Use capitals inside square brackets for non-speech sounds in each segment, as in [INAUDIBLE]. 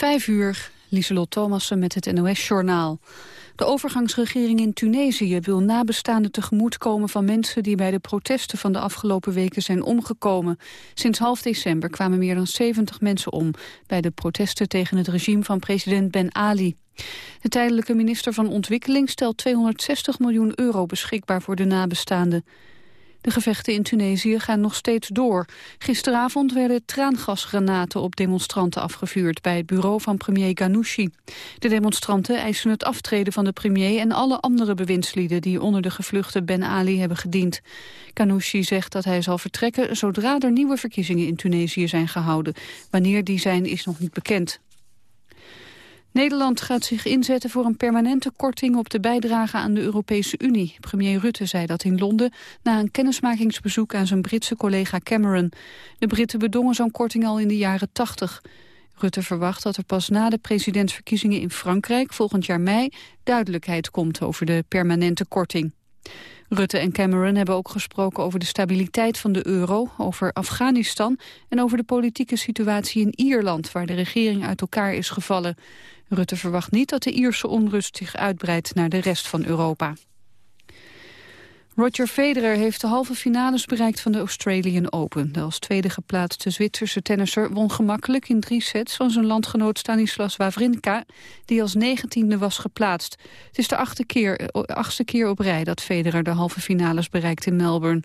Vijf uur, Lieselot Thomassen met het NOS-journaal. De overgangsregering in Tunesië wil nabestaanden tegemoetkomen van mensen die bij de protesten van de afgelopen weken zijn omgekomen. Sinds half december kwamen meer dan 70 mensen om bij de protesten tegen het regime van president Ben Ali. De tijdelijke minister van Ontwikkeling stelt 260 miljoen euro beschikbaar voor de nabestaanden. De gevechten in Tunesië gaan nog steeds door. Gisteravond werden traangasgranaten op demonstranten afgevuurd... bij het bureau van premier Ghanouchi. De demonstranten eisen het aftreden van de premier... en alle andere bewindslieden die onder de gevluchte Ben Ali hebben gediend. Ghanouchi zegt dat hij zal vertrekken... zodra er nieuwe verkiezingen in Tunesië zijn gehouden. Wanneer die zijn is nog niet bekend. Nederland gaat zich inzetten voor een permanente korting op de bijdrage aan de Europese Unie. Premier Rutte zei dat in Londen na een kennismakingsbezoek aan zijn Britse collega Cameron. De Britten bedongen zo'n korting al in de jaren 80. Rutte verwacht dat er pas na de presidentsverkiezingen in Frankrijk volgend jaar mei duidelijkheid komt over de permanente korting. Rutte en Cameron hebben ook gesproken over de stabiliteit van de euro, over Afghanistan en over de politieke situatie in Ierland, waar de regering uit elkaar is gevallen. Rutte verwacht niet dat de Ierse onrust zich uitbreidt naar de rest van Europa. Roger Federer heeft de halve finales bereikt van de Australian Open. De als tweede geplaatste Zwitserse tennisser won gemakkelijk in drie sets van zijn landgenoot Stanislas Wawrinka, die als negentiende was geplaatst. Het is de achtste keer, eh, keer op rij dat Federer de halve finales bereikt in Melbourne.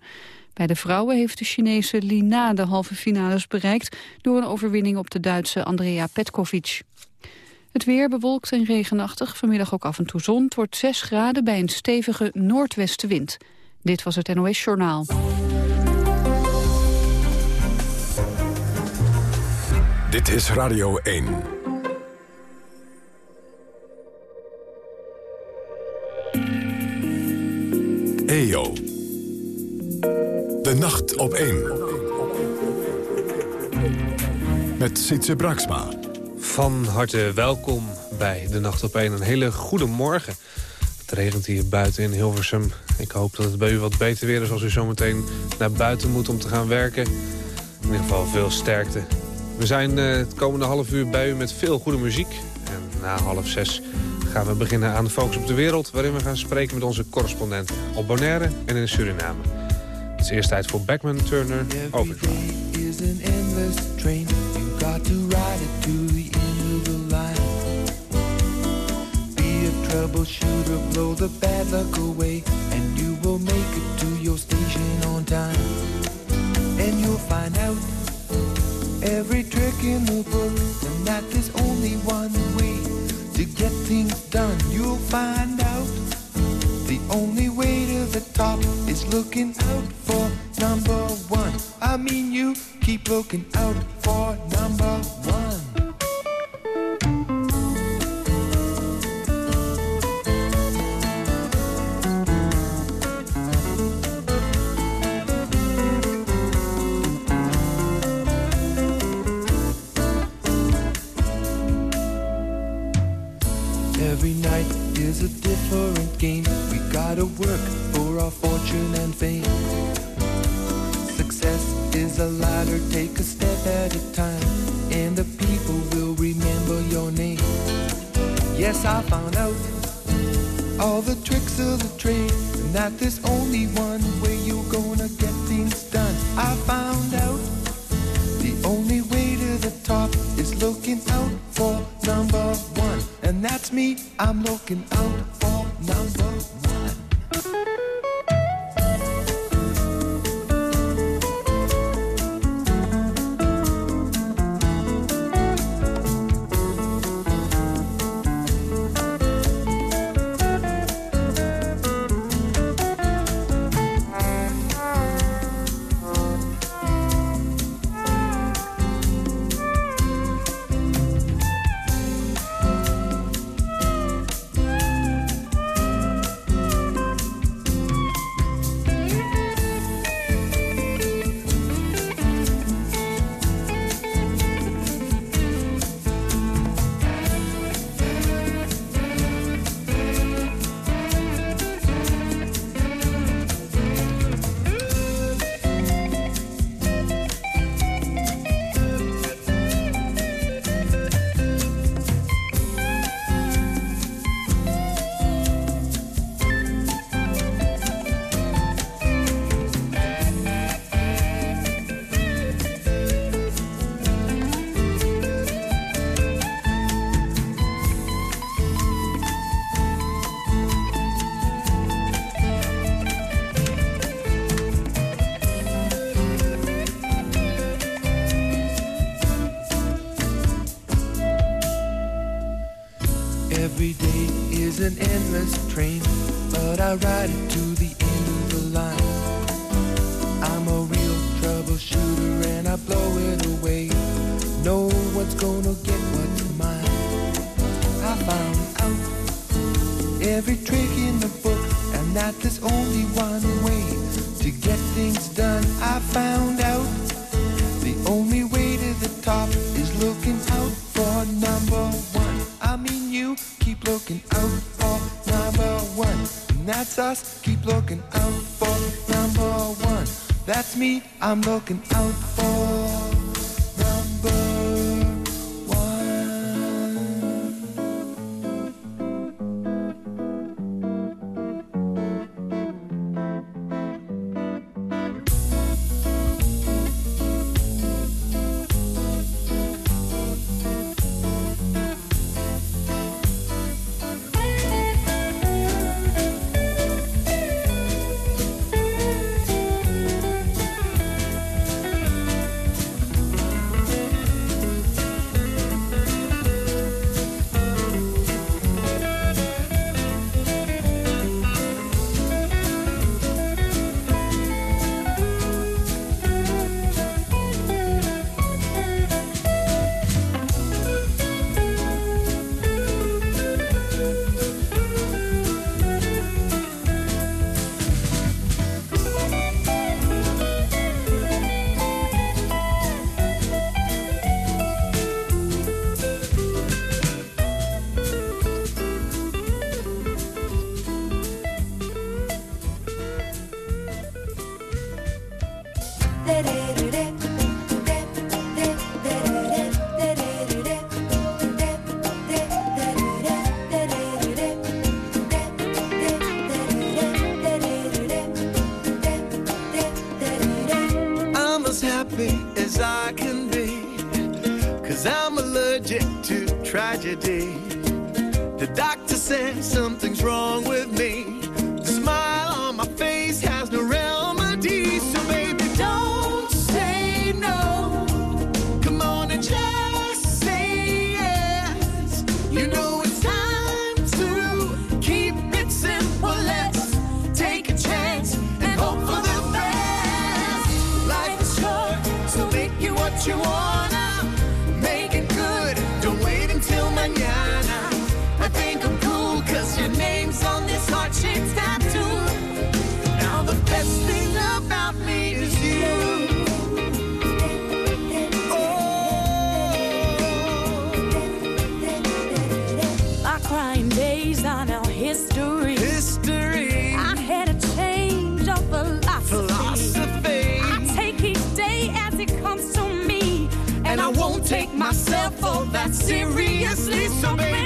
Bij de vrouwen heeft de Chinese Lina de halve finales bereikt door een overwinning op de Duitse Andrea Petkovic. Het weer bewolkt en regenachtig, vanmiddag ook af en toe zon. Het wordt 6 graden bij een stevige noordwestenwind. Dit was het NOS Journaal. Dit is Radio 1. EO. De nacht op 1. Met Sietse Braksma. Van harte welkom bij De Nacht op 1. Een hele goede morgen. Het regent hier buiten in Hilversum. Ik hoop dat het bij u wat beter weer is als u zometeen naar buiten moet om te gaan werken. In ieder geval veel sterkte. We zijn uh, het komende half uur bij u met veel goede muziek. En na half zes gaan we beginnen aan de Focus op de Wereld... waarin we gaan spreken met onze correspondenten op Bonaire en in Suriname. Het is eerst tijd voor Backman Turner Overdrive. Troubleshooter, blow the bad luck away, and you will make it to your station on time. And you'll find out every trick in the book, and that there's only one way to get things done. You'll find out the only way to the top is looking out for number one. I mean, you keep looking out for number one. To work for our fortune and fame. Success is a ladder, take a step at a time, and the people will remember your name. Yes, I found out all the tricks of the trade, and that there's only one way you're gonna get things done. I found out the only way to the top is looking out for number one, that's me. I'm looking out for number one. Blow it away. No one's gonna get what's mine. I found out every trick in the book, and that there's only one way to get things done. I found out the only way to the top is looking out for number one. I mean, you keep looking out for number one. And that's us, keep looking me, I'm looking out for. day. seriously, so baby.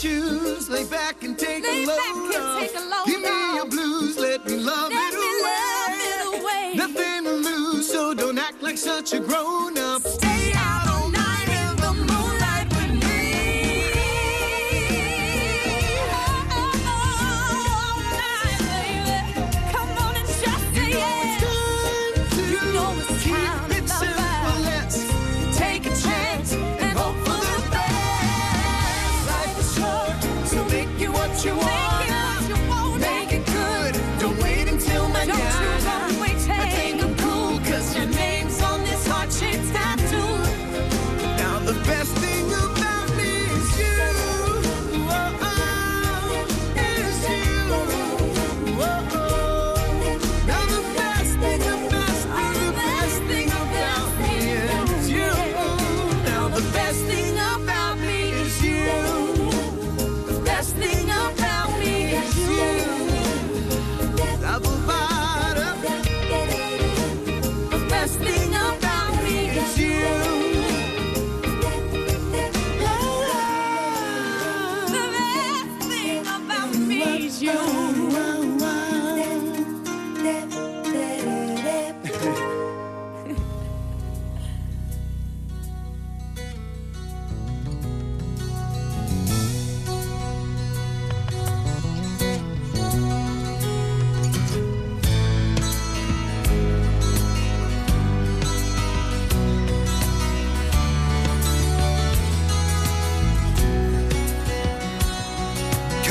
shoes, lay back and take lay a load off. Take a load Give me your blues, let me love, let it, me away. love it away. Nothing to lose, so don't act like such a grown you want.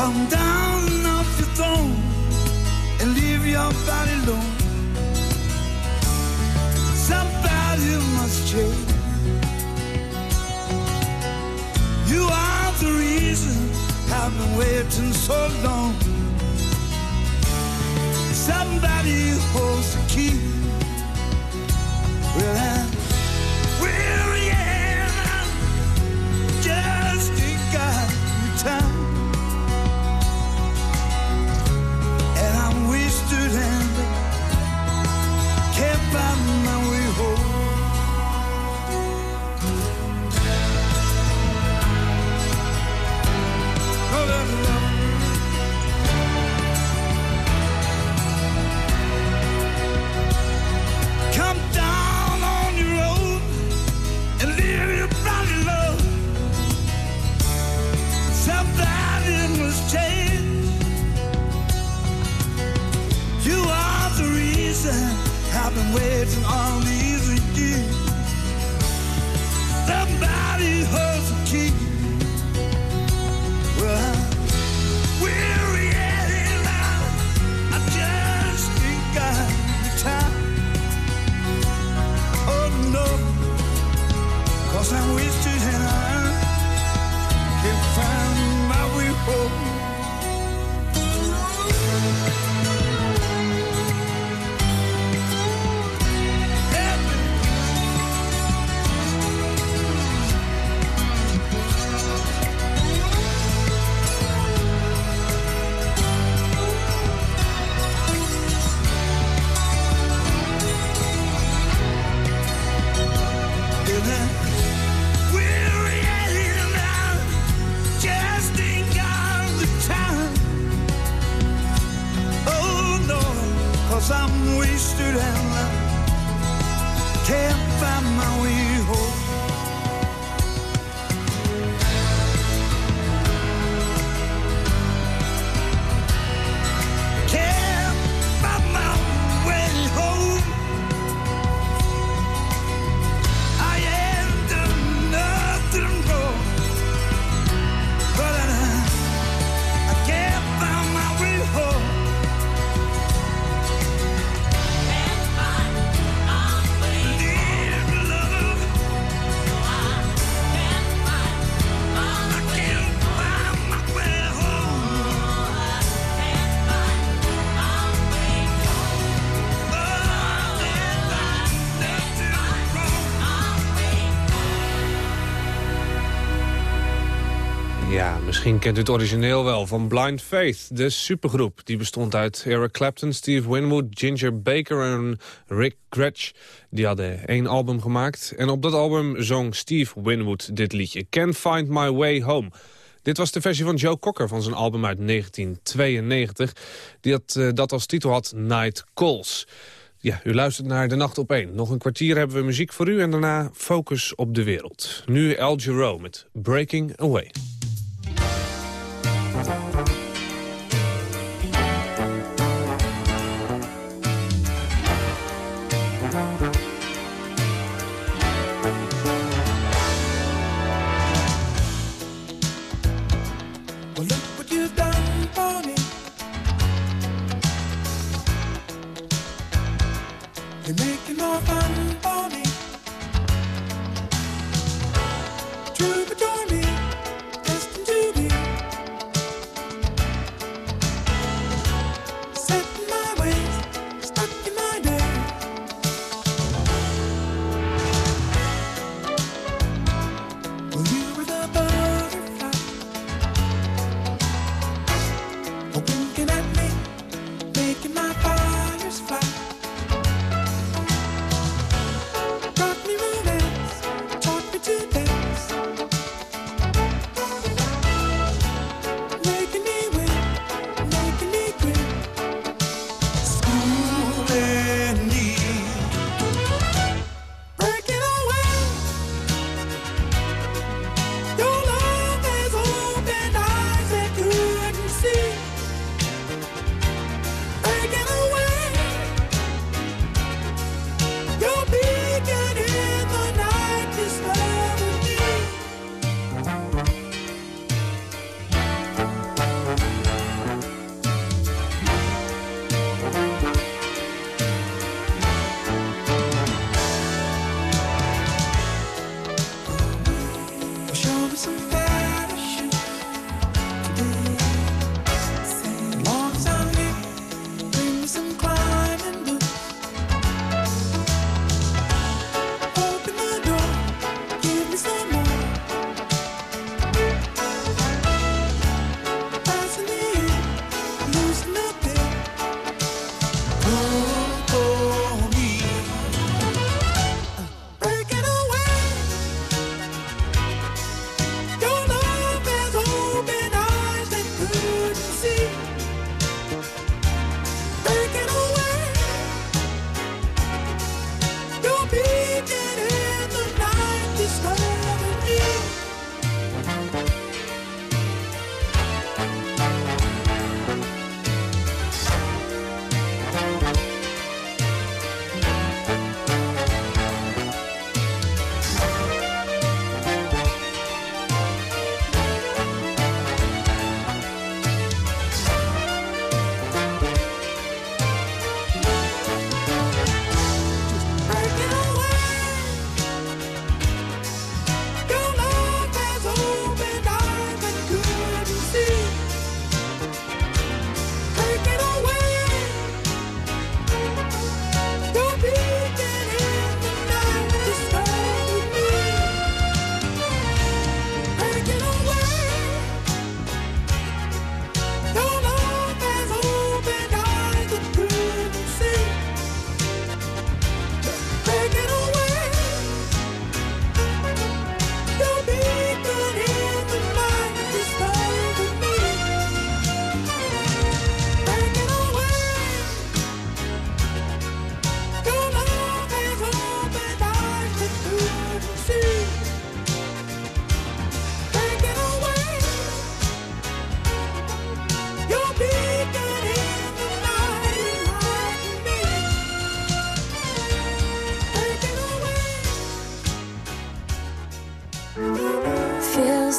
Come down off your throne and leave your body alone. Somebody must change. You are the reason I've been waiting so long. Somebody holds the key. Well, I'm misschien kent u het origineel wel van Blind Faith, de supergroep. Die bestond uit Eric Clapton, Steve Winwood, Ginger Baker en Rick Gretsch. Die hadden één album gemaakt en op dat album zong Steve Winwood dit liedje. Can't Find My Way Home. Dit was de versie van Joe Cocker van zijn album uit 1992. Die eh, dat als titel had Night Calls. Ja, u luistert naar De Nacht op 1. Nog een kwartier hebben we muziek voor u en daarna Focus op de Wereld. Nu Jarreau met Breaking Away.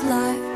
life.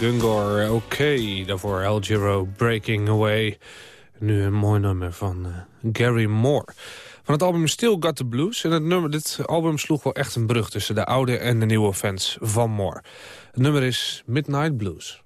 Gungor, oké. Okay. Daarvoor El Giro, Breaking Away. Nu een mooi nummer van uh, Gary Moore. Van het album Still Got The Blues. En het nummer, dit album sloeg wel echt een brug tussen de oude en de nieuwe fans van Moore. Het nummer is Midnight Blues.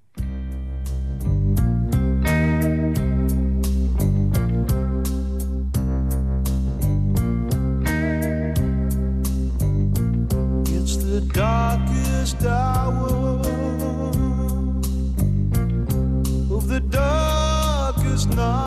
enough.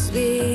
Alleen gezwegen,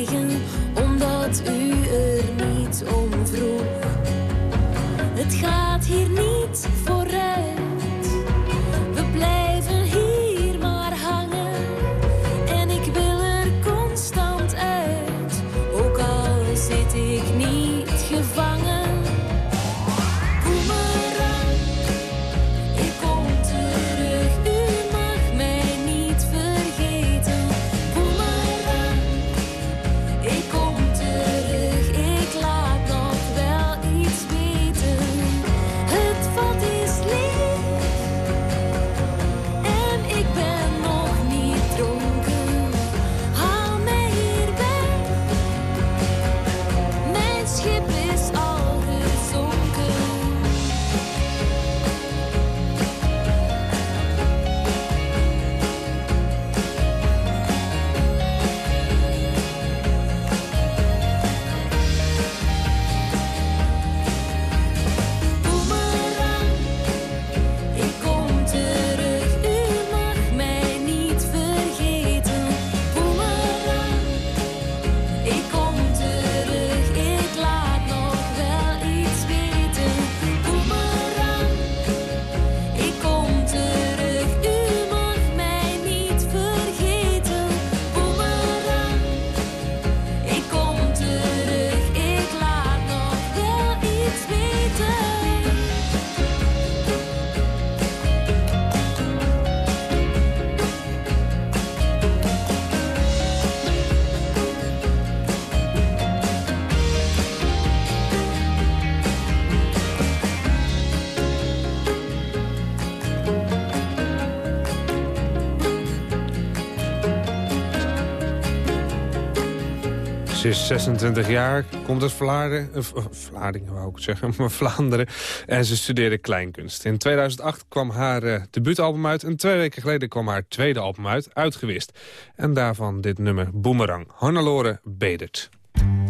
is 26 jaar, komt uit Vlaardingen, Vlaardingen wou ik zeggen, [LAUGHS] maar Vlaanderen. En ze studeerde kleinkunst. In 2008 kwam haar eh, debuutalbum uit en twee weken geleden kwam haar tweede album uit, Uitgewist. En daarvan dit nummer Boomerang, Hannelore Bedert.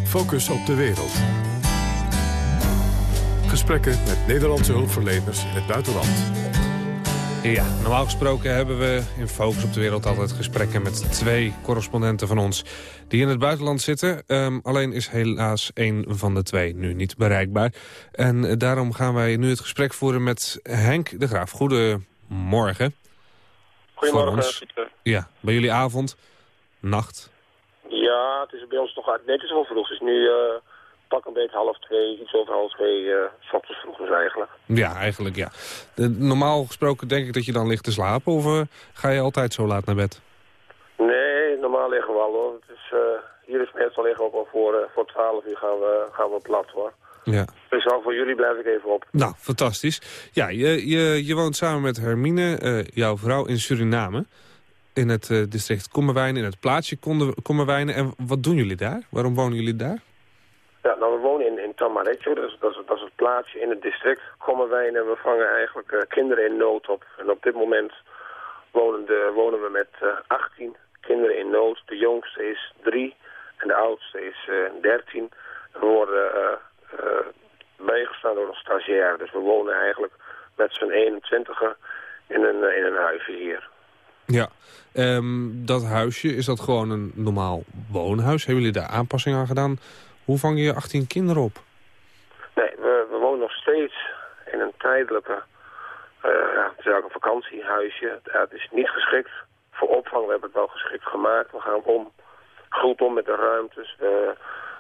Focus op de wereld. Gesprekken met Nederlandse hulpverleners in het buitenland. Ja, normaal gesproken hebben we in Focus op de Wereld altijd gesprekken met twee correspondenten van ons die in het buitenland zitten. Ehm, alleen is helaas één van de twee nu niet bereikbaar. En eh, daarom gaan wij nu het gesprek voeren met Henk de Graaf. Goedemorgen. Goedemorgen. Ja, bij jullie avond, nacht. Ja, het is bij ons. Nee, het is wel vroeg. Het is nu eh, pak een beetje half twee, iets over half twee, s ochtends vroeg dus eigenlijk. Ja, eigenlijk ja. De- normaal gesproken denk ik dat je dan ligt te slapen of eh, ga je altijd zo laat naar bed? Nee, normaal liggen we al hoor. Het is, eh, hier is meestal liggen we ook al voor, voor 12 uur gaan we, gaan we plat hoor. Ja. Speciaal voor jullie blijf ik even op. Nou, fantastisch. Ja, je, je, je woont samen met Hermine, jouw vrouw, in Suriname. In het district Kommerwijnen, in het plaatsje Kommerwijnen. En wat doen jullie daar? Waarom wonen jullie daar? Ja, nou we wonen in, in Tamarecho, dat is, dat, is, dat het plaatsje in het district Kommerwijn. En we vangen eigenlijk eh, kinderen in nood op. En op dit moment wonen, de, wonen we met eh 18 kinderen in nood. De jongste is 3 en de oudste is eh 13. We worden bijgestaan door een stagiair. Dus we wonen eigenlijk met z'n 21 in een, in een huisje hier. Ja, Ehm, dat huisje, is dat gewoon een normaal woonhuis? Hebben jullie daar aanpassingen aan gedaan? Hoe vang je 18 kinderen op? Nee, we, wonen nog steeds in een tijdelijke, eh, ja, het is eigenlijk een vakantiehuisje. Het is niet geschikt voor opvang. We hebben het wel geschikt gemaakt. We gaan om, goed om met de ruimtes. We,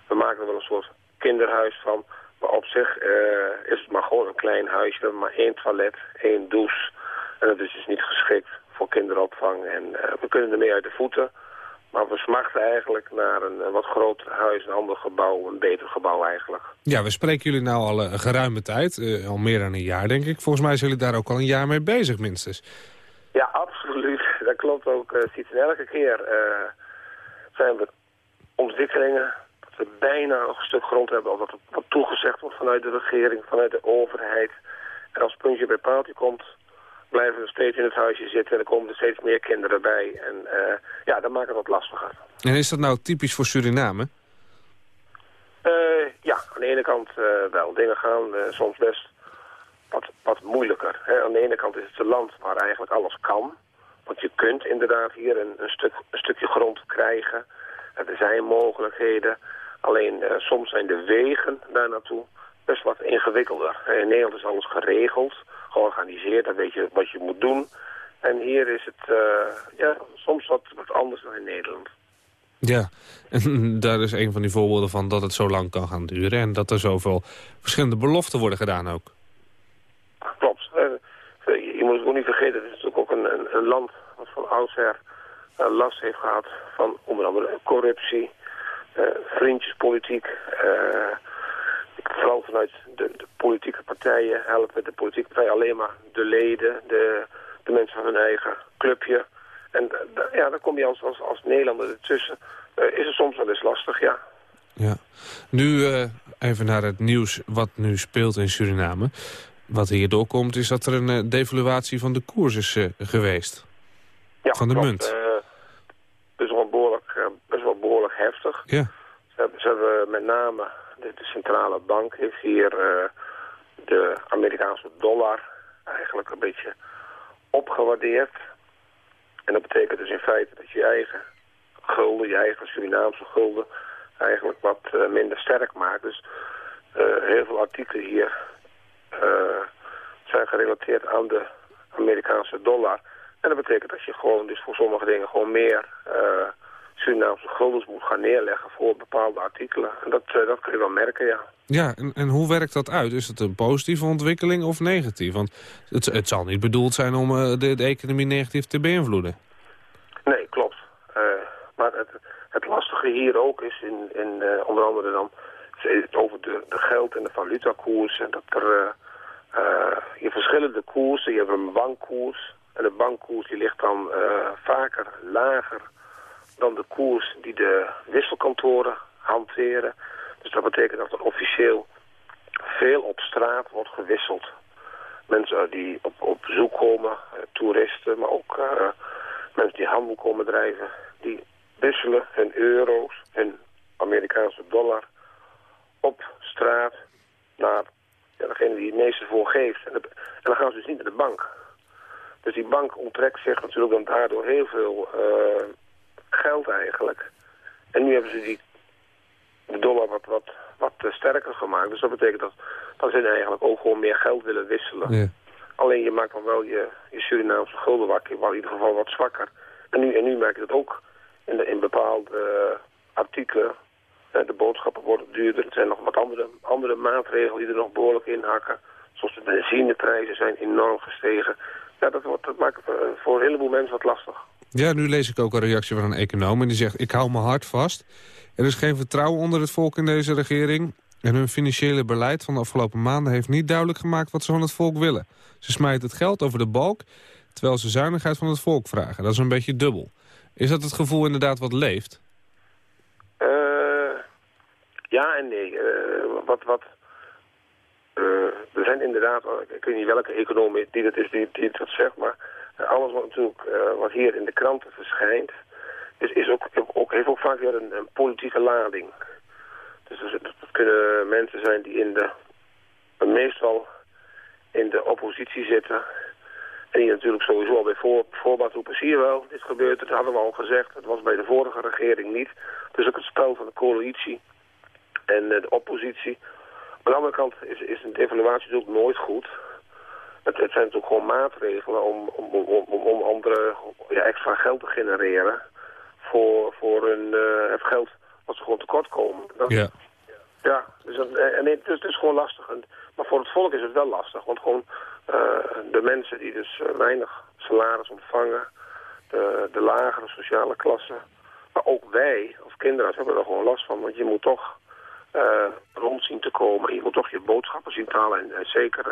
we maken er wel een soort kinderhuis van. Maar op zich uh, is het maar gewoon een klein huisje. Maar één toilet, één douche. En dat is dus niet geschikt voor kinderopvang. En uh, we kunnen ermee uit de voeten. Maar we smachten eigenlijk naar een, wat groter huis, een ander gebouw, een beter gebouw eigenlijk. Ja, we spreken jullie nou al een geruime tijd, uh, al meer dan een jaar denk ik. Volgens mij zijn jullie daar ook al een jaar mee bezig minstens. Ja, [LAUGHS] absoluut. Dat klopt ook. Uh, ziet elke keer zijn we ontwikkelingen, dat we bijna nog een stuk grond hebben, of er wat toegezegd wordt vanuit de regering, vanuit de overheid. En als puntje bij paaltje komt, blijven we steeds in het huisje zitten en er komen er steeds meer kinderen bij. En uh, ja, dat maakt het wat lastiger. En is dat nou typisch voor Suriname? Uh, ja, aan de ene kant uh, wel. Dingen gaan soms best wat, wat moeilijker. Hè. Aan de ene kant is het een land waar eigenlijk alles kan. Want je kunt inderdaad hier een, een, stuk, een stukje grond krijgen. Er zijn mogelijkheden. Alleen soms zijn de wegen daar naartoe best wat ingewikkelder. In Nederland is alles geregeld georganiseerd. Dan weet je wat je moet doen. En hier is het uh, ja, soms wat, wat anders dan in Nederland. Ja, en [LAUGHS] daar is een van die voorbeelden van dat het zo lang kan gaan duren... en dat er zoveel verschillende beloften worden gedaan ook. Klopt. Uh, je moet het ook niet vergeten, het is natuurlijk ook een, een, een land... wat van oudsher uh, last heeft gehad van onder andere corruptie... vriendjespolitiek vooral vanuit de, de, politieke partijen helpen de politieke partijen alleen maar de leden, de, de mensen van hun eigen clubje. En ja, dan kom je als, als, als Nederlander ertussen. Uh, is het soms wel eens lastig, ja. Ja. Nu uh, even naar het nieuws wat nu speelt in Suriname. Wat hier doorkomt is dat er een uh, devaluatie van de koers is geweest. Ja, van de klopt. munt. best, wel behoorlijk, best wel behoorlijk heftig. Ja. Ze hebben, ze hebben met name de, centrale bank heeft hier uh, de Amerikaanse dollar eigenlijk een beetje opgewaardeerd. En dat betekent dus in feite dat je eigen gulden, je eigen Surinaamse gulden, eigenlijk wat uh, minder sterk maakt. Dus uh, heel veel artikelen hier zijn gerelateerd aan de Amerikaanse dollar. En dat betekent dat je gewoon dus voor sommige dingen gewoon meer Surinaamse guldens moet gaan neerleggen voor bepaalde artikelen. En dat, uh, dat kun je wel merken, ja. Ja, en, en hoe werkt dat uit? Is het een positieve ontwikkeling of negatief? Want het, het zal niet bedoeld zijn om uh, de, de, economie negatief te beïnvloeden. Nee, klopt. Uh, maar het, het lastige hier ook is, in, in onder andere dan over de, de geld- en de valutakoers. En dat er je verschillende koersen, je hebt een bankkoers. En de bankkoers die ligt dan vaker lager dan de koers die de wisselkantoren hanteren. Dus dat betekent dat er officieel veel op straat wordt gewisseld. Mensen die op, op bezoek komen, uh, toeristen, maar ook uh, mensen die handel komen drijven, die wisselen hun euro's, hun Amerikaanse dollar op straat naar ja, degene die het meeste voor geeft. En, en, dan gaan ze dus niet naar de bank. Dus die bank onttrekt zich natuurlijk dan daardoor heel veel uh, geld eigenlijk. En nu hebben ze die de dollar wat, wat, wat sterker gemaakt. Dus dat betekent dat, dat ze eigenlijk ook gewoon meer geld willen wisselen. Ja. Alleen je maakt dan wel je, je Surinaamse gulden wakker, wel in ieder geval wat zwakker. En nu, en nu merk je dat ook in, de, in bepaalde uh, artikelen. Uh, de boodschappen worden duurder. Er zijn nog wat andere, andere maatregelen die er nog behoorlijk in hakken. Zoals de benzineprijzen zijn enorm gestegen. Ja, dat, wordt, dat maakt voor een heleboel mensen wat lastig. Ja, nu lees ik ook een reactie van een econoom en die zegt... ik hou mijn hart vast. Er is geen vertrouwen onder het volk in deze regering... en hun financiële beleid van de afgelopen maanden... heeft niet duidelijk gemaakt wat ze van het volk willen. Ze smijten het geld over de balk... terwijl ze zuinigheid van het volk vragen. Dat is een beetje dubbel. Is dat het gevoel inderdaad wat leeft? Uh, ja en nee. Uh, wat... wat uh, er zijn inderdaad, ik weet niet welke econoom die dat is die, die dat zegt, maar alles wat natuurlijk uh, wat hier in de kranten verschijnt, is, is ook, ook, heeft ook vaak weer een, een politieke lading. Dus dat, dat kunnen mensen zijn die in de, meestal in de oppositie zitten En die natuurlijk sowieso al bij voor, voorbaat roepen, zie je wel, dit gebeurt, dat hadden we al gezegd. Het was bij de vorige regering niet. Dus ook het spel van de coalitie en uh, de oppositie. Aan de andere kant is, is een evaluatie natuurlijk nooit goed. Het, het zijn natuurlijk gewoon maatregelen om, om, om, om, om andere ja, extra geld te genereren voor, voor hun, uh, het geld wat ze gewoon tekort komen. Dat, Ja. ja, dus, dat, en nee, het, is, het is gewoon lastig. En, maar voor het volk is het wel lastig. Want gewoon uh, de mensen die dus weinig salaris ontvangen, de, de lagere sociale klasse, maar ook wij als kinderen hebben er gewoon last van. Want je moet toch uh, rond zien te komen. Je moet toch je boodschappen zien te halen en, en zeker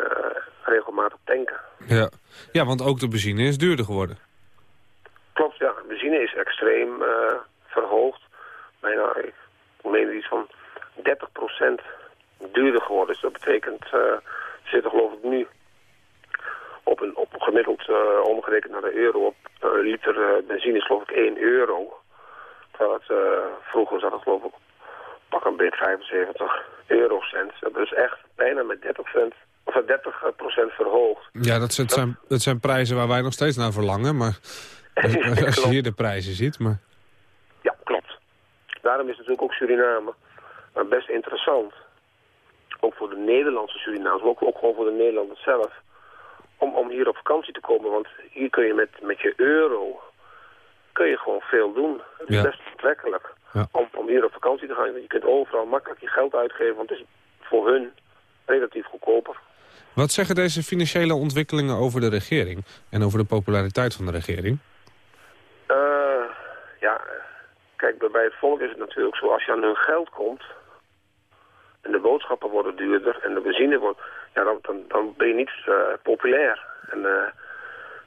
regelmatig tanken. Ja. ja, want ook de benzine is duurder geworden. Klopt, ja. Benzine is extreem verhoogd. Bijna, ik meen iets van 30% duurder geworden. Dus dat betekent, uh, zitten geloof ik nu op een op gemiddeld omgerekend naar de euro op liter benzine is geloof ik 1 euro. Terwijl het, vroeger zat het geloof ik pak een beetje 75 eurocent. Dat is echt bijna met 30 cent of 30% verhoogd. Ja, dat, dat, zijn, dat zijn prijzen waar wij nog steeds naar verlangen. Maar [LAUGHS] als je hier de prijzen ziet. Maar... Ja, klopt. Daarom is natuurlijk ook Suriname maar best interessant. Ook voor de Nederlandse Surinamers, maar ook, ook gewoon voor de Nederlanders zelf. Om, om hier op vakantie te komen. Want hier kun je met, met je euro kun je gewoon veel doen. Het is Ja. best aantrekkelijk Ja. om, om hier op vakantie te gaan. Je kunt overal makkelijk je geld uitgeven, want het is voor hun relatief goedkoper. Wat zeggen deze financiële ontwikkelingen over de regering? En over de populariteit van de regering? Eh, ja, kijk, bij- het volk is het natuurlijk zo, als je aan hun geld komt... en de boodschappen worden duurder en de benzine wordt... ja, dan, dan, dan ben je niet eh, populair. En, eh,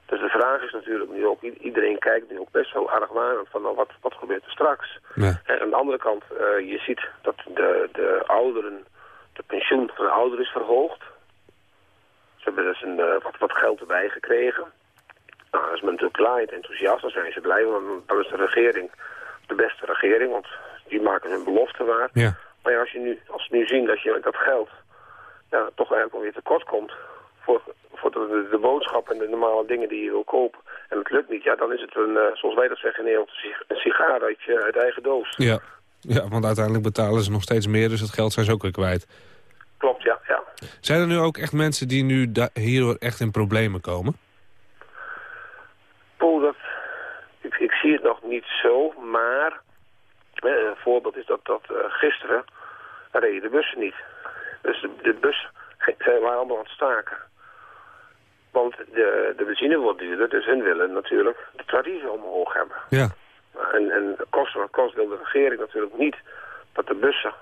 dus de vraag is natuurlijk nu ook, iedereen kijkt nu ook best wel argwanend van... nou, wat, wat gebeurt er straks? Ja. En aan de andere kant, eh, je ziet dat de, de ouderen, de pensioen van de ouderen is verhoogd. Ze hebben dus een, eh, wat, wat geld erbij gekregen. Nou, als men natuurlijk enthousiast, dan zijn ze blij, want dan is de regering de beste regering, want die maken hun belofte waar. Ja. Maar ja, als, je nu, als we nu zien dat je dat geld ja, toch eigenlijk alweer tekort komt voor, voor de, de, boodschap en de normale dingen die je wil kopen, en het lukt niet, ja, dan is het een, eh, zoals wij dat zeggen in Nederland, een sig- een sigaar uit, je, uit eigen doos. Ja. ja, want uiteindelijk betalen ze nog steeds meer, dus het geld zijn ze ook weer kwijt. Klopt, ja, ja. Zijn er nu ook echt mensen die nu hierdoor echt in problemen komen? Poeh, dat, ik, ik zie het nog niet zo, maar eh, een voorbeeld is dat, dat eh, gisteren reden de bussen niet. Dus de, de bus ze waren allemaal aan het staken. Want de, de benzine wordt duurder, dus hun willen natuurlijk de tarieven omhoog hebben. Ja. En, en kost wat kost wil de regering natuurlijk niet dat de bussen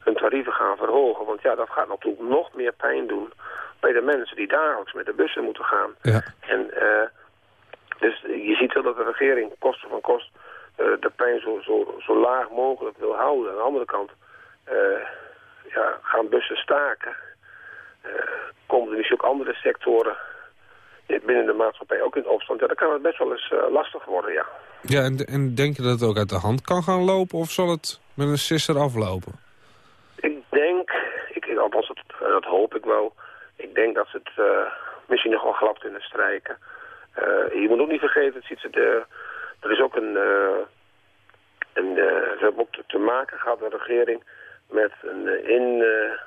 hun tarieven gaan verhogen. Want ja, dat gaat natuurlijk nog meer pijn doen bij de mensen die dagelijks met de bussen moeten gaan. Ja. En eh, dus je ziet wel dat de regering kosten van kost eh, de pijn zo, zo, zo laag mogelijk wil houden. Aan de andere kant eh, ja, gaan bussen staken. Komen er misschien ook andere sectoren binnen de maatschappij ook in opstand. Ja, dan kan het best wel eens eh, lastig worden, ja. Ja, en, en denk je dat het ook uit de hand kan gaan lopen of zal het met een sisser aflopen? Ik denk, ik, althans dat, dat hoop ik wel, ik denk dat ze het eh, misschien nog wel glad kunnen strijken. Eh, je moet ook niet vergeten, het ziet ze de, er is ook een, eh, een eh, ze hebben ook te, maken gehad, de regering, met een eh, in, eh,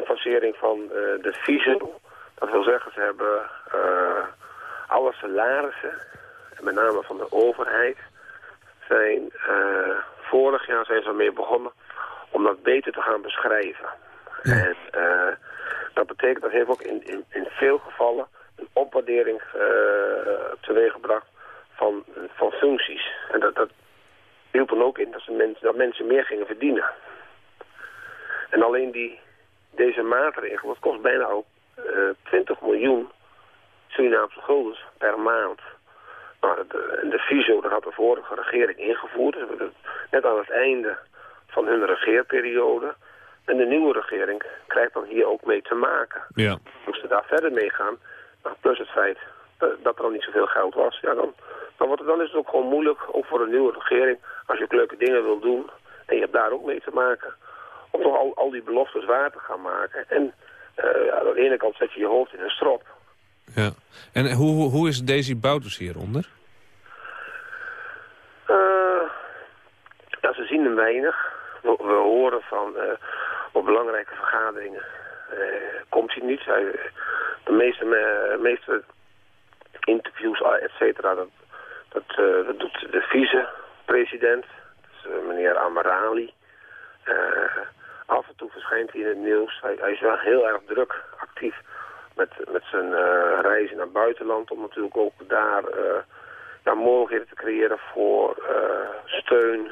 infasering van eh, de FISO. Dat wil zeggen, ze hebben eh, alle salarissen, en met name van de overheid, zijn eh, vorig jaar zijn ze ermee begonnen om dat beter te gaan beschrijven. En eh, dat betekent, dat heeft ook in, in, in veel gevallen een opwaardering teweeggebracht van, van functies. En dat, dat hielp er ook in dat, ze mensen, dat mensen meer gingen verdienen. En alleen die, deze maatregel, dat kost bijna ook 20 miljoen Surinaamse guldens per maand. Nou, de, en de FISO, dat had de vorige regering ingevoerd. Dus net aan het einde van hun regeerperiode. En de nieuwe regering krijgt dan hier ook mee te maken. Ja. Moesten daar verder mee gaan. Nou, plus het feit eh, dat er al niet zoveel geld was. Ja, dan, dan, wordt het, dan is het ook gewoon moeilijk, ook voor een nieuwe regering... als je ook leuke dingen wil doen en je hebt daar ook mee te maken... om toch al, al die beloftes waar te gaan maken. En eh, ja, aan de ene kant zet je je hoofd in een strop. Ja. En hoe, hoe is Daisy Bouters hieronder? Uh, ja, ze zien hem weinig. We, we horen van uh, op belangrijke vergaderingen uh, komt hij niet. Hij, de meeste, meeste interviews, et cetera, dat, dat, dat doet de vice-president, meneer Amarali. Af en toe verschijnt hij in het nieuws. Hij, hij is wel heel erg druk, actief met, met zijn reizen naar buitenland... om natuurlijk ook daar ja, mogelijkheden te creëren voor steun,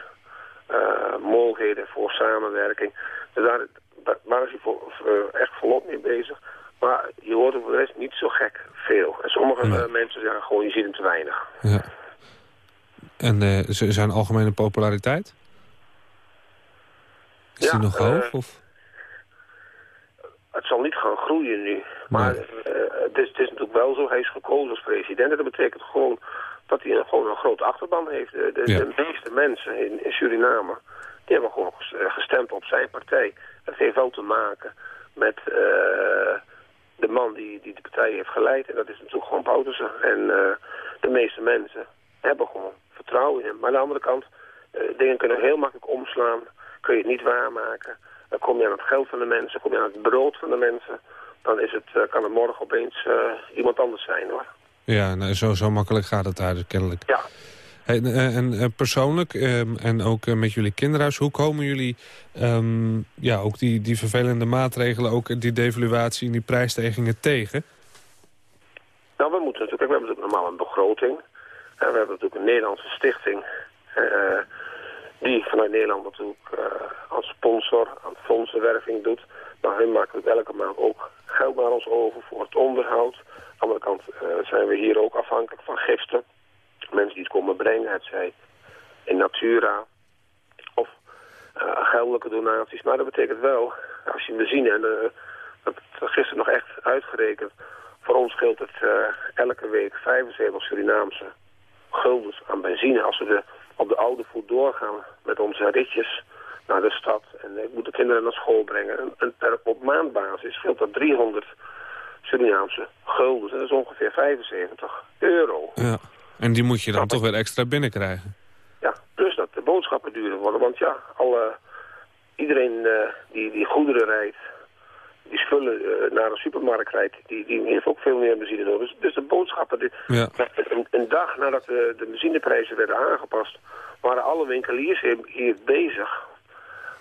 uh, mogelijkheden voor samenwerking. Dus daar, daar, is hij voor, echt volop mee bezig. Maar je hoort er voor de rest niet zo gek veel. En sommige mensen zeggen gewoon, je ziet hem te weinig. Ja. En zijn algemene populariteit? Is ja, die nog hoog? Of? Het zal niet gaan groeien nu. Maar nee. het, is, het is natuurlijk wel zo, hij is gekozen als president. En dat betekent gewoon dat hij een, gewoon een grote achterban heeft. De, de, de meeste mensen in, in, Suriname, die hebben gewoon eh, gestemd op zijn partij. Dat heeft wel te maken met uh, de man die, die de partij heeft geleid. En dat is natuurlijk gewoon Boutersen. En uh, de meeste mensen hebben gewoon vertrouwen in hem. Maar aan de andere kant, uh, dingen kunnen heel makkelijk omslaan. Kun je het niet waarmaken. Dan kom je aan het geld van de mensen, kom je aan het brood van de mensen. Dan is het, kan het morgen opeens iemand anders zijn hoor. Ja, nou, zo, zo makkelijk gaat het daar dus kennelijk. Ja. En, en persoonlijk, um, en ook met jullie kinderhuis... hoe komen jullie um, ja, ook die, die vervelende maatregelen... ook die devaluatie en die prijsstijgingen tegen? Nou, we moeten natuurlijk... We hebben natuurlijk normaal een begroting. En we hebben natuurlijk een Nederlandse stichting... Uh, die vanuit Nederland natuurlijk uh, als sponsor aan fondsenwerving doet. Maar hun maken elke maand ook geld naar ons over voor het onderhoud de andere kant uh, zijn we hier ook afhankelijk van giften. Mensen die het komen brengen, het zij in natura of uh, geldelijke donaties. Maar dat betekent wel, als je benzine, en uh, dat gisteren nog echt uitgerekend, voor ons scheelt het elke week 75 Surinaamse guldens aan benzine. Als we de, op de oude voet doorgaan met onze ritjes naar de stad en ik moet de kinderen naar school brengen. En, per, op maandbasis scheelt dat 300 Surinaamse gulden. Dat is ongeveer 75 euro. Ja. En die moet je dan toch weer extra binnenkrijgen? Ja, plus dat de boodschappen duurder worden. Want ja, alle, iedereen uh, die, die goederen rijdt, die spullen uh, naar een supermarkt rijdt, die, die heeft ook veel meer benzine nodig. Dus, dus de boodschappen, ja. een, een, dag nadat de, de benzineprijzen werden aangepast, waren alle winkeliers hier, hier bezig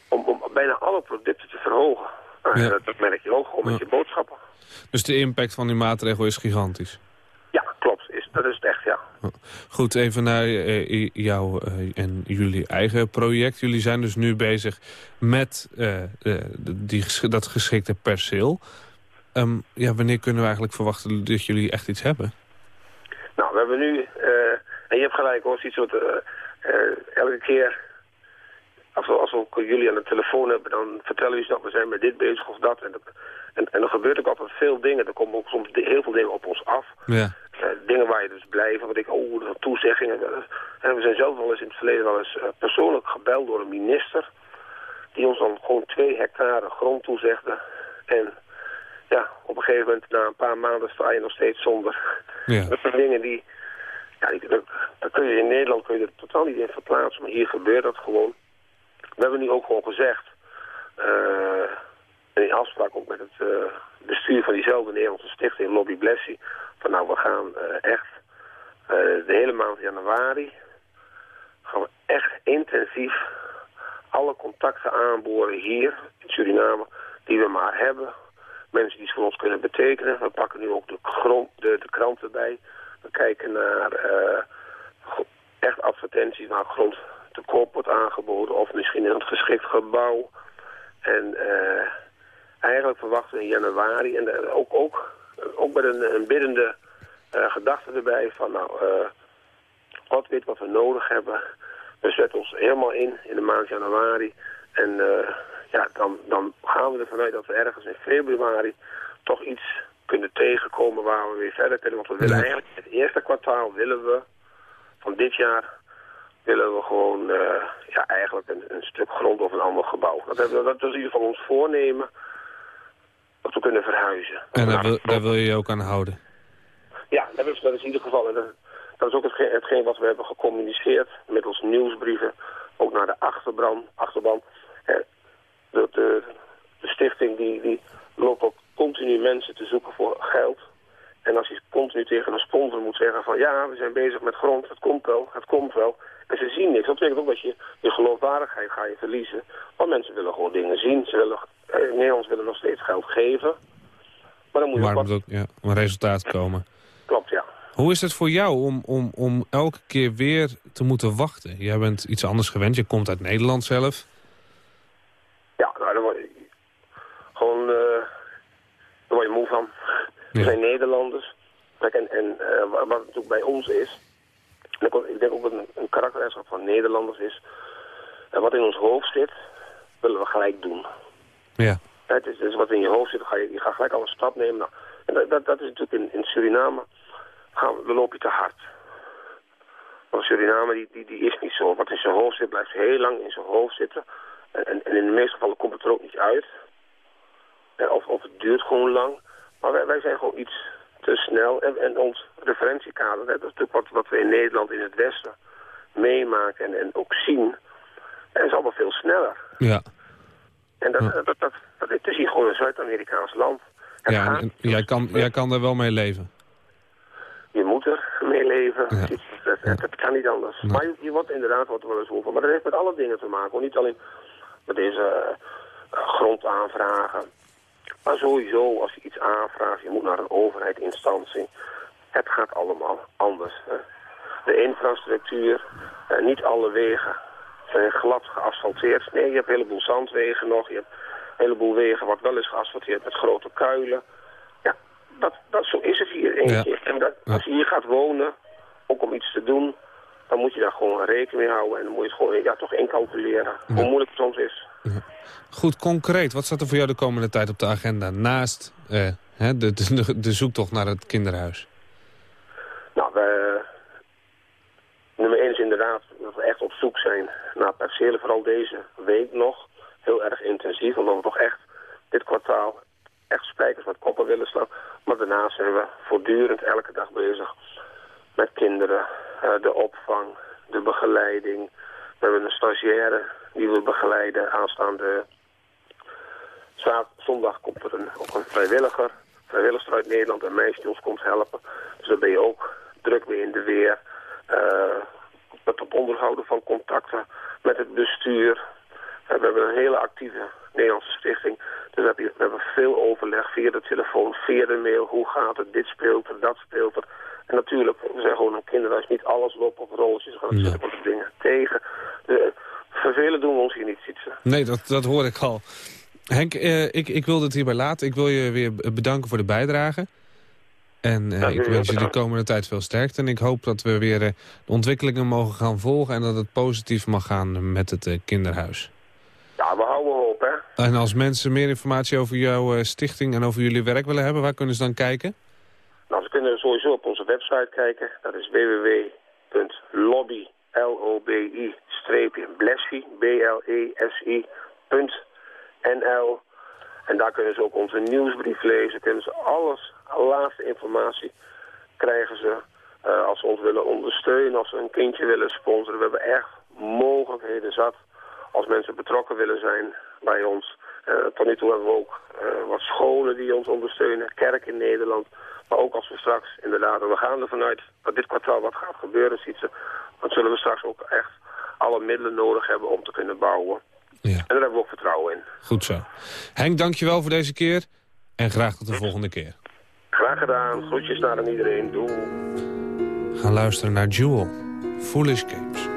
om, om bijna alle producten te verhogen. Nou, ja. dat, merk je ook gewoon met je boodschappen. Dus de impact van die maatregel is gigantisch? Is, dat is het echt, ja. Goed, even naar uh, jou uh, en jullie eigen project. Jullie zijn dus nu bezig met uh, die, dat geschikte perceel. Um, ja, wanneer kunnen we eigenlijk verwachten dat jullie echt iets hebben? Nou, we hebben nu... en je hebt gelijk hoor, iets wat elke keer als we, als we jullie aan de telefoon hebben, dan vertellen jullie dat we zijn met dit bezig of dat. En, en, en er gebeurt ook altijd veel dingen. Er komen ook soms heel veel dingen op ons af. Ja. Uh, dingen waar je dus blij van. Wat ik, oh, dat toezeggingen. En we zijn zelf wel eens in het verleden wel eens uh, persoonlijk gebeld door een minister. Die ons dan gewoon twee hectare grond toezegde. En ja, op een gegeven moment, na een paar maanden, sta je nog steeds zonder. Ja. Dat zijn dingen die... Ja, die, daar kun je in Nederland kun je er totaal niet in verplaatsen. Maar hier gebeurt dat gewoon. We hebben nu ook gewoon gezegd, uh, in afspraak ook met het uh, bestuur van diezelfde Nederlandse stichting, Lobby Blessie, van nou we gaan uh, echt de hele maand januari gaan we echt intensief alle contacten aanboren hier in Suriname die we maar hebben. Mensen die het voor ons kunnen betekenen. We pakken nu ook de, grond, de, de kranten bij. We kijken naar echt advertenties waar grond te koop wordt aangeboden of misschien in het geschikt gebouw. En eigenlijk verwachten we in januari en ook, ook, ook met een, een biddende uh, gedachte erbij van nou, God weet wat we nodig hebben. We zetten ons helemaal in in de maand januari en ja, dan, dan gaan we ervan uit dat we ergens in februari toch iets kunnen tegenkomen waar we weer verder kunnen. Want we willen eigenlijk het eerste kwartaal willen we van dit jaar willen we gewoon uh, ja, eigenlijk een, een, stuk grond of een ander gebouw. Dat, hebben, dat is in ieder geval ons voornemen dat we kunnen verhuizen. En daar wil, daar wil je je ook aan houden? dat is, dat is in ieder geval... En dat, dat is ook hetgeen, hetgeen wat we hebben gecommuniceerd middels nieuwsbrieven. Ook naar de achterban. achterban. De, de, de stichting die, die loopt ook continu mensen te zoeken voor geld. En als je continu tegen een sponsor moet zeggen van ja, we zijn bezig met grond, het komt wel, het komt wel. En ze zien niks. Dat betekent ook dat je je geloofwaardigheid ga je verliezen. Want mensen willen gewoon dingen zien. Ze willen, eh, Nederlanders willen nog steeds geld geven. Maar dan moet je Maar ook moet ook ja, een resultaat komen. Klopt, ja. Hoe is het voor jou om, om, om elke keer weer te moeten wachten? Jij bent iets anders gewend, je komt uit Nederland zelf. Ja, nou, daar word je gewoon, eh daar word je moe van. We Ja. zijn Nederlanders. Kijk, en, en eh, wat natuurlijk bij ons is, ik denk ook dat een, een karaktereigenschap van Nederlanders is, en wat in ons hoofd zit, willen we gelijk doen. Ja, Het is dus wat in je hoofd zit, ga je, je gaat gelijk al een stap nemen. Nou, en dat, dat, dat is natuurlijk in, in Suriname, gaan we, dan loop je te hard. Want Suriname, die, die, die is niet zo. Wat in zijn hoofd zit, blijft heel lang in zijn hoofd zitten. En, en, en in de meeste gevallen komt het er ook niet uit. En of, of het duurt gewoon lang. Maar wij, wij zijn gewoon iets te snel. En, en ons referentiekader, dat is natuurlijk wat, wat we in Nederland in het Westen meemaken en, en ook zien. En is allemaal veel sneller. ja. En dat, dat, dat, dat, het is hier gewoon een Zuid-Amerikaans land. Het ja gaat- en jij, kan, jij kan er wel mee leven. Je moet er mee leven. Ja. Het, het, het- het kan niet anders. Maar je, je wordt inderdaad wat er wel eens over. Maar dat heeft met alle dingen te maken. hoor. Niet alleen met deze eh, grondaanvragen. Maar sowieso, als je iets aanvraagt, je moet naar een overheidinstantie. Het gaat allemaal anders. Hè. De infrastructuur, eh, niet alle wegen glad geasfalteerd. Nee, je hebt een heleboel zandwegen nog. Je hebt een heleboel wegen wat wel is geasfalteerd met grote kuilen. Ja, dat, dat, zo is het hier een Ja. En dat, als je hier gaat wonen, ook om iets te doen, dan moet je daar gewoon rekening mee houden. En dan moet je het gewoon ja, toch incalculeren. Hoe moeilijk het soms is. Goed, concreet, wat staat er voor jou de komende tijd op de agenda? Naast eh, de, de, de zoektocht naar het kinderhuis. Nou, we, nummer 1 is inderdaad dat we echt op zoek zijn naar percelen. Vooral deze week nog. Heel erg intensief, omdat we toch echt dit kwartaal echt spijkers met koppen willen slaan. Maar daarnaast zijn we voortdurend elke dag bezig met kinderen, eh, de opvang, de begeleiding. We hebben een stagiaire die we begeleiden aanstaande zondag komt er een, ook een vrijwilliger, vrijwilligster uit Nederland, een meisje die ons komt helpen. Dus daar ben je ook druk mee in de weer. Eh, met het onderhouden van contacten met het bestuur. Eh, we hebben een hele actieve Nederlandse stichting. Dus we hebben, we hebben veel overleg via de telefoon, via de mail. Hoe gaat het? Dit speelt er, dat speelt er. En natuurlijk, we zijn gewoon een kinderhuis. Niet alles loopt op rolletjes. We gaan Ja. dingen tegen. Uh, vervelen doen we ons hier niet, Sietse. Nee, dat, dat hoor ik al. Henk, eh, ik, ik wil het hierbij laten. Ik wil je weer bedanken voor de bijdrage. En eh, ik wens je de komende tijd veel sterkte. En ik hoop dat we weer eh, de ontwikkelingen mogen gaan volgen... en dat het positief mag gaan met het eh, kinderhuis. Ja, we houden hoop, hè. En als mensen meer informatie over jouw stichting en over jullie werk willen hebben... waar kunnen ze dan kijken? Nou, ze kunnen sowieso op onze website kijken. Dat is www.lobby, L-O-B-I, streepje, blessie, B-L-E-S-I, NL. En daar kunnen ze ook onze nieuwsbrief lezen. Kunnen ze alles, laatste informatie krijgen ze eh, als ze ons willen ondersteunen. Als ze een kindje willen sponsoren. We hebben echt mogelijkheden zat als mensen betrokken willen zijn bij ons. Eh, tot nu toe hebben we ook eh, wat scholen die ons ondersteunen, kerk in Nederland. Maar ook als we straks inderdaad, en we gaan ervan uit dat dit kwartaal wat gaat gebeuren, ziet ze, dan zullen we straks ook echt alle middelen nodig hebben om te kunnen bouwen. Ja, En daar hebben we ook vertrouwen in. goed zo. Henk, dankjewel voor deze keer. En graag tot de volgende keer. Graag gedaan, groetjes naar iedereen, doei. We gaan luisteren naar Jewel, Foolish Games.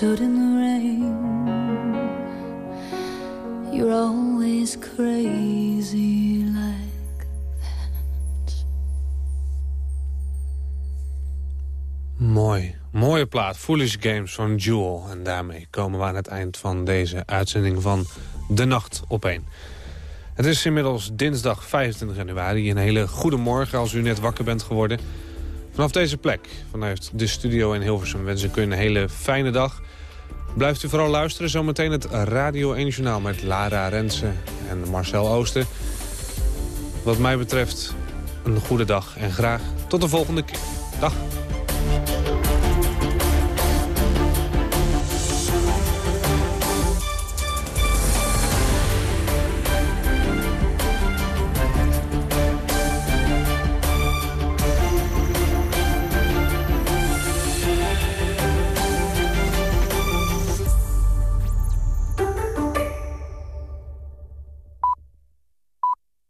the rain. You're always crazy like Mooi. Mooie plaat. Foolish Games van Jewel. En daarmee komen we aan het eind van deze uitzending van De Nacht op 1. Het is inmiddels dinsdag 25 januari. Een hele goede morgen als u net wakker bent geworden. Vanaf deze plek, vanuit de studio in Hilversum... wens ik u een hele fijne dag. Blijft u vooral luisteren. Zometeen het Radio 1 Journaal met Lara Rensen en Marcel Oosten. Wat mij betreft een goede dag en graag tot de volgende keer. Dag.